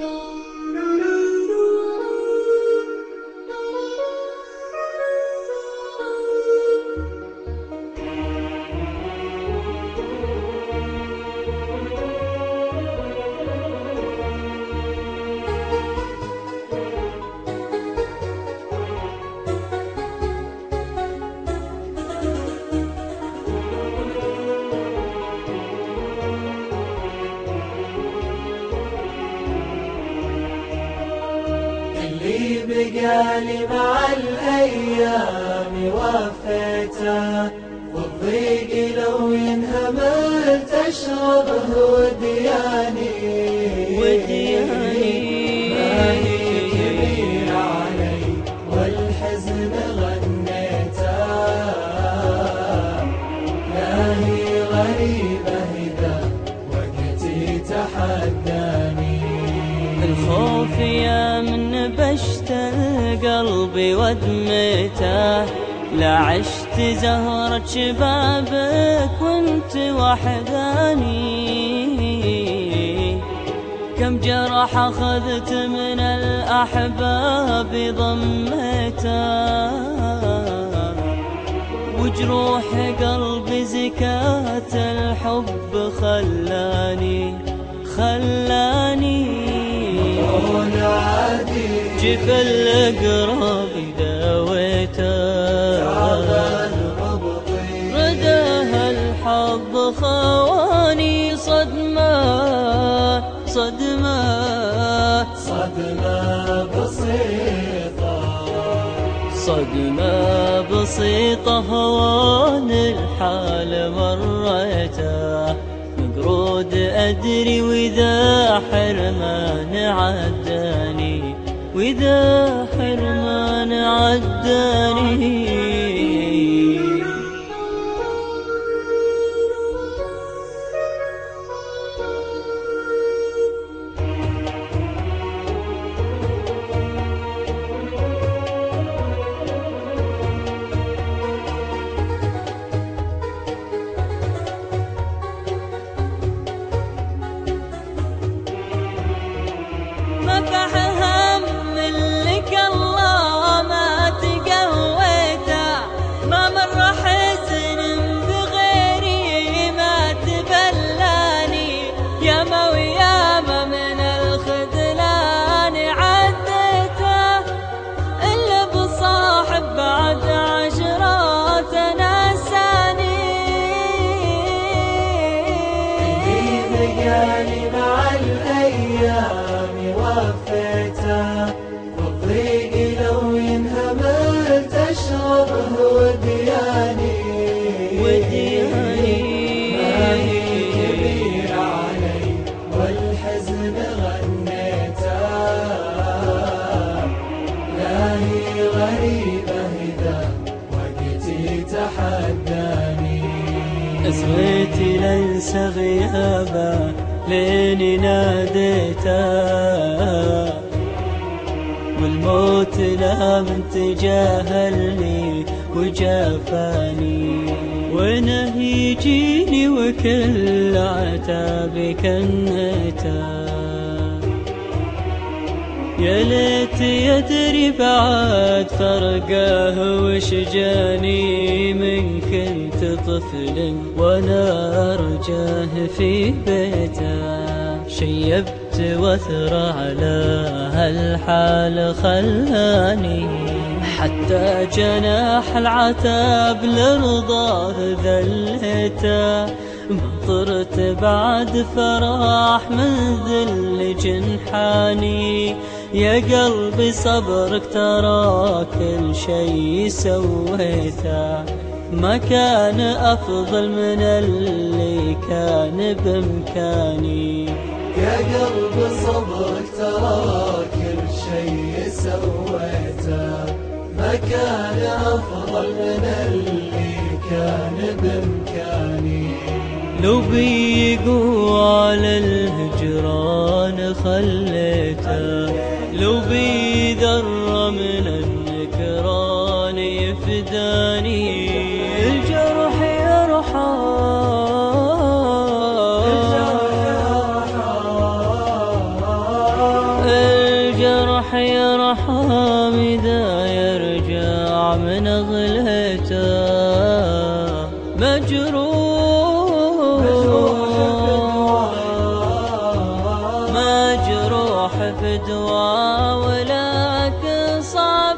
Doo. اللي بقالي مع الأيام وفيته والضيق لو ينهمل ودياني. ودياني. الخوف يا من بشت القلب ودمته لا عشت زهرة شبابك وانت وحداني. كم جرح أخذت من الأحباب ضمته. وجروح قلبي زكاة الحب خلاني خلاني جبل قراب داويته. ردها الحظ خواني صدمة صدمة. صدمة بسيطة. صدمة بسيطة هوان الحال مريته. مقرود أدري وإذا حرمان عداني وإذا حرمان عداني. تبلاني يا أسويتي لنسى غيابه ليني ناديته والموت لا من تجاهلني وجافاني. وأنا يجيني وكل عتابي كنيته يا ليت يدري بعد فرقه وش جاني من كنت طفل وأنا ارجاه في بيته. شيبت وثر على هالحال خلاني. حتى جناح العتاب لرضاه ذلته مطرت بعد فراح من ذل جنحاني. يا قلبي صبرك ترى كل شي سويته. ما كان أفضل من اللي كان بإمكاني. يا قلب صبرك ترى كل شيء سويته. ما كان أفضل من اللي كان بإمكاني. لو بيقوى على الهجران خليته. لو بيدر من النكران يفداني. الجرح يرحى الجرح يرحى إذا يرجع من غلته مجروح دوا ولكن صار